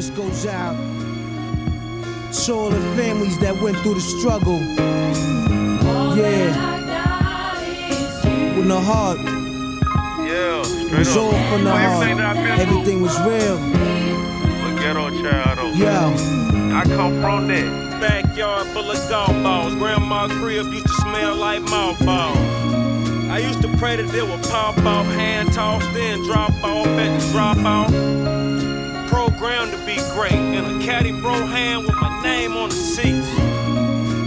This goes out to all the families that went through the struggle. Yeah. With the heart. Yeah, It straight was all up. from the For heart. everything that I've been through, Everything was real. but ghetto child, though. Yo. I come from that. Backyard full of golf balls. Grandma crib used to smell like mothballs. I used to pray that they would pop off, hand tossed, then drop off at the drop off. Great in a caddy bro hand with my name on the seat.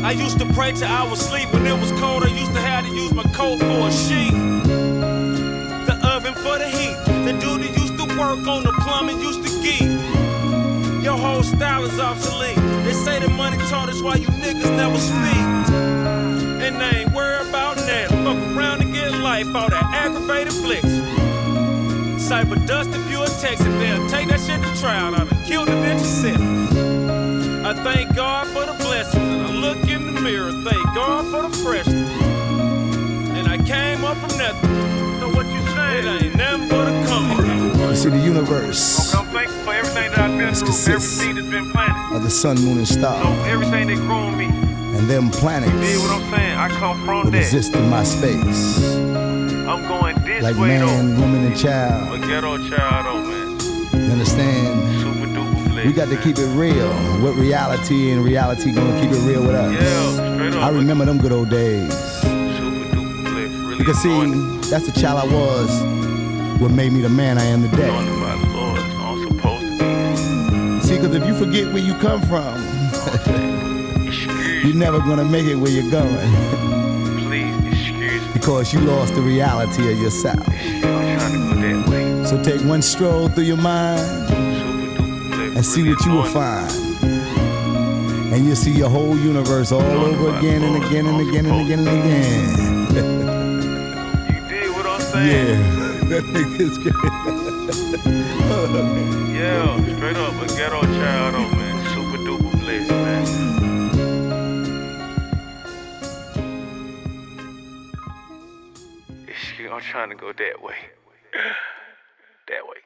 I used to pray till I was asleep when it was cold. I used to have to use my coat for a sheet. The oven for the heat. The dude that used to work on the plumbing used to geek. Your whole style is obsolete. They say the money taught us why you niggas never speak. And they ain't worried about that. Fuck around and get life, flicks. Cyber dust if you a text and they'll take that shit to trial. I done killed a ninja sentence. I thank God for the blessings and I look in the mirror, thank God for the freshness. And I came up from nothing. So what you saying? It ain't nothing but a coming. You see the universe I'm thankful for everything that I've been This through, consists- everything that's been planted. of the sun, moon, and So everything that grown me, and them planets see what I'm saying? I come from will that. exist in my space, I'm going this like man, woman, and child. But ghetto child though, man. You understand? Super duper blessed. We got to keep it real. What reality and reality gonna keep it real with us? Yeah, straight up. I remember them good old days. Super duper blessed. Really Because see, that's the child I was. What made me the man I am today. Anointed by the Lord. So I'm supposed to be. See, because if you forget where you come from, you're never gonna make it where you're going. Please, excuse me. because you lost the reality of yourself. I'm trying to go that way. So take one stroll through your mind Super duper blessed. and see what you will find. And you'll see your whole universe all over again and again and again and again and again. You did what I'm saying? Yeah. That nigga's great. Yeah, straight up. A ghetto child though, Excuse- I'm trying to go that way. that way.